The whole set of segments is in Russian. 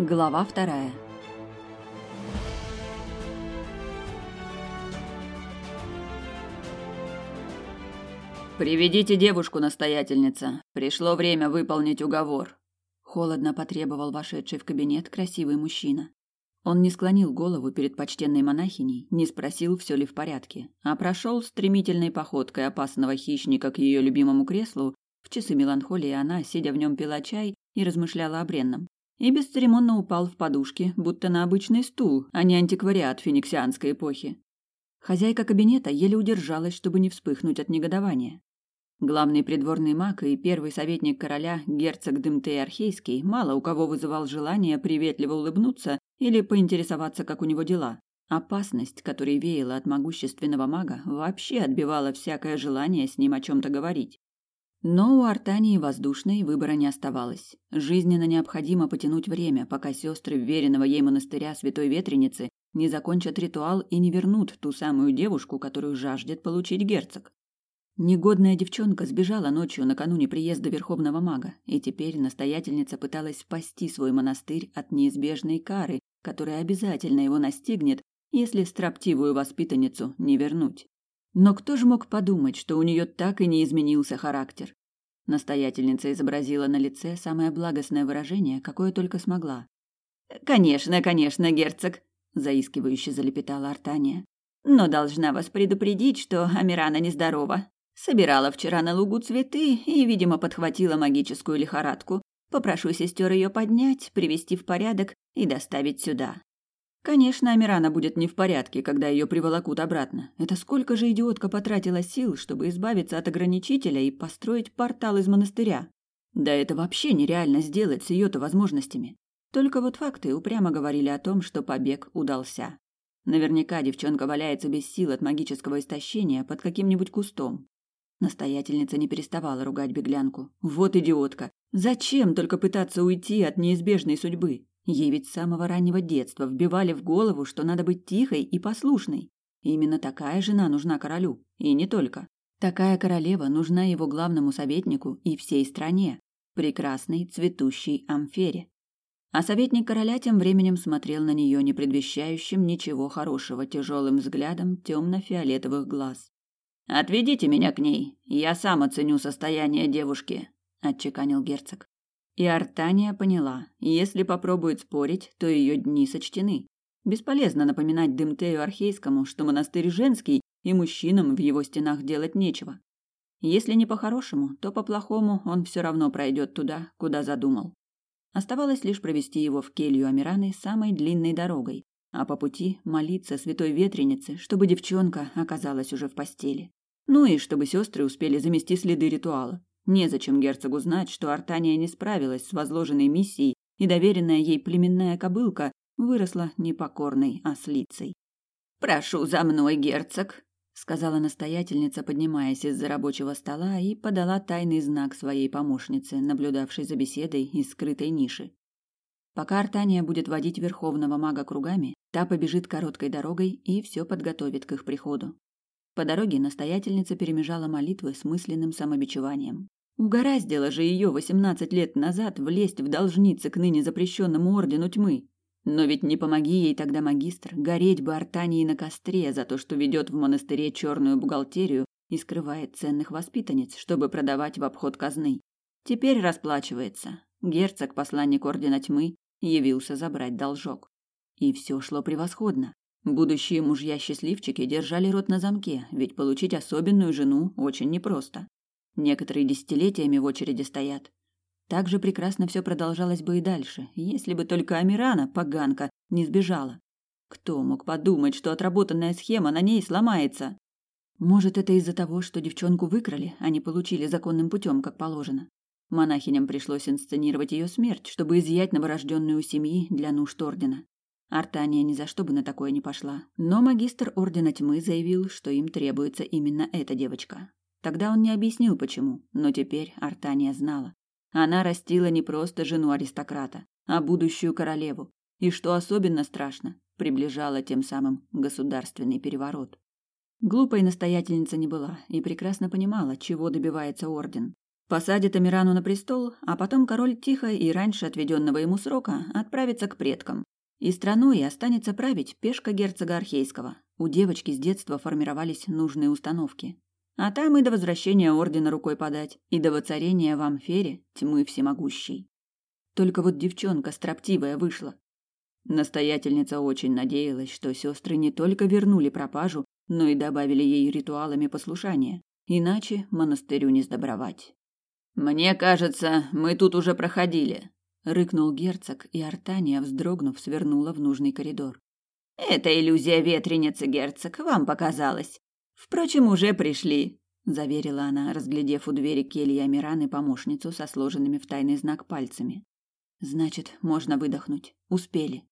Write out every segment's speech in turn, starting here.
Глава вторая. Приведите девушку, настоятельница. Пришло время выполнить уговор. Холодно потребовал вошедший в кабинет красивый мужчина. Он не склонил голову перед почтенной монахиней, не спросил, все ли в порядке, а прошел стремительной походкой опасного хищника к ее любимому креслу. В часы меланхолии она, сидя в нем, пила чай и размышляла о бренном и бесцеремонно упал в подушки, будто на обычный стул, а не антиквариат фениксианской эпохи. Хозяйка кабинета еле удержалась, чтобы не вспыхнуть от негодования. Главный придворный маг и первый советник короля, герцог Дымтей Архейский, мало у кого вызывал желание приветливо улыбнуться или поинтересоваться, как у него дела. Опасность, которой веяла от могущественного мага, вообще отбивала всякое желание с ним о чем-то говорить. Но у Артании воздушной выбора не оставалось. Жизненно необходимо потянуть время, пока сестры веренного ей монастыря Святой Ветреницы не закончат ритуал и не вернут ту самую девушку, которую жаждет получить герцог. Негодная девчонка сбежала ночью накануне приезда Верховного Мага, и теперь настоятельница пыталась спасти свой монастырь от неизбежной кары, которая обязательно его настигнет, если строптивую воспитанницу не вернуть. Но кто же мог подумать, что у нее так и не изменился характер? Настоятельница изобразила на лице самое благостное выражение, какое только смогла. «Конечно, конечно, герцог», — заискивающе залепетала Артания. «Но должна вас предупредить, что Амирана нездорова. Собирала вчера на лугу цветы и, видимо, подхватила магическую лихорадку. Попрошу сестер ее поднять, привести в порядок и доставить сюда. Конечно, Амирана будет не в порядке, когда ее приволокут обратно. Это сколько же идиотка потратила сил, чтобы избавиться от ограничителя и построить портал из монастыря? Да это вообще нереально сделать с ее-то возможностями. Только вот факты упрямо говорили о том, что побег удался. Наверняка девчонка валяется без сил от магического истощения под каким-нибудь кустом. Настоятельница не переставала ругать беглянку. Вот идиотка! Зачем только пытаться уйти от неизбежной судьбы? Ей ведь с самого раннего детства вбивали в голову, что надо быть тихой и послушной. Именно такая жена нужна королю, и не только. Такая королева нужна его главному советнику и всей стране, прекрасной цветущей Амфере. А советник короля тем временем смотрел на нее не предвещающим ничего хорошего тяжелым взглядом темно-фиолетовых глаз. «Отведите меня к ней, я сам оценю состояние девушки», – отчеканил герцог. И Артания поняла, если попробует спорить, то ее дни сочтены. Бесполезно напоминать Дымтею Архейскому, что монастырь женский, и мужчинам в его стенах делать нечего. Если не по-хорошему, то по-плохому он все равно пройдет туда, куда задумал. Оставалось лишь провести его в келью Амираны самой длинной дорогой, а по пути молиться святой ветренице, чтобы девчонка оказалась уже в постели. Ну и чтобы сестры успели замести следы ритуала. Незачем герцогу знать, что Артания не справилась с возложенной миссией, и доверенная ей племенная кобылка выросла непокорной ослицей. «Прошу за мной, герцог», — сказала настоятельница, поднимаясь из-за рабочего стола и подала тайный знак своей помощнице, наблюдавшей за беседой из скрытой ниши. Пока Артания будет водить верховного мага кругами, та побежит короткой дорогой и все подготовит к их приходу. По дороге настоятельница перемежала молитвы с мысленным самобичеванием. Угораздило же ее восемнадцать лет назад влезть в должницы к ныне запрещенному ордену тьмы. Но ведь не помоги ей тогда магистр, гореть бы Артании на костре за то, что ведет в монастыре черную бухгалтерию и скрывает ценных воспитанниц, чтобы продавать в обход казны. Теперь расплачивается. Герцог, посланник ордена тьмы, явился забрать должок. И все шло превосходно. Будущие мужья-счастливчики держали рот на замке, ведь получить особенную жену очень непросто. Некоторые десятилетиями в очереди стоят. Так же прекрасно все продолжалось бы и дальше, если бы только Амирана, поганка, не сбежала. Кто мог подумать, что отработанная схема на ней сломается? Может, это из-за того, что девчонку выкрали, а не получили законным путем, как положено. Монахиням пришлось инсценировать ее смерть, чтобы изъять новорожденную у семьи для нужд ордена. Артания ни за что бы на такое не пошла. Но магистр Ордена Тьмы заявил, что им требуется именно эта девочка. Тогда он не объяснил, почему, но теперь Артания знала. Она растила не просто жену аристократа, а будущую королеву. И что особенно страшно, приближала тем самым государственный переворот. Глупой настоятельница не была и прекрасно понимала, чего добивается орден. Посадит Амирану на престол, а потом король тихо и раньше отведенного ему срока отправится к предкам. И страной останется править пешка герцога Архейского. У девочки с детства формировались нужные установки. А там и до возвращения ордена рукой подать, и до воцарения в Амфере тьмы всемогущей. Только вот девчонка строптивая вышла. Настоятельница очень надеялась, что сестры не только вернули пропажу, но и добавили ей ритуалами послушания. Иначе монастырю не сдобровать. «Мне кажется, мы тут уже проходили», — рыкнул герцог, и Артания, вздрогнув, свернула в нужный коридор. «Это иллюзия ветреницы, герцог, вам показалось. Впрочем, уже пришли, заверила она, разглядев у двери кельи Амираны помощницу со сложенными в тайный знак пальцами. Значит, можно выдохнуть. Успели.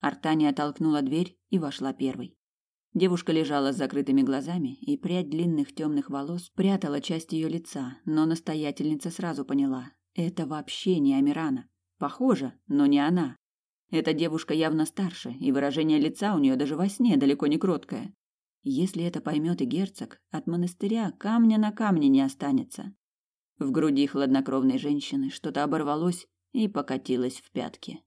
Артания толкнула дверь и вошла первой. Девушка лежала с закрытыми глазами, и прядь длинных темных волос прятала часть ее лица, но настоятельница сразу поняла – это вообще не Амирана. Похоже, но не она. Эта девушка явно старше, и выражение лица у нее даже во сне далеко не кроткое. Если это поймет и герцог, от монастыря камня на камне не останется. В груди хладнокровной женщины что-то оборвалось и покатилось в пятки.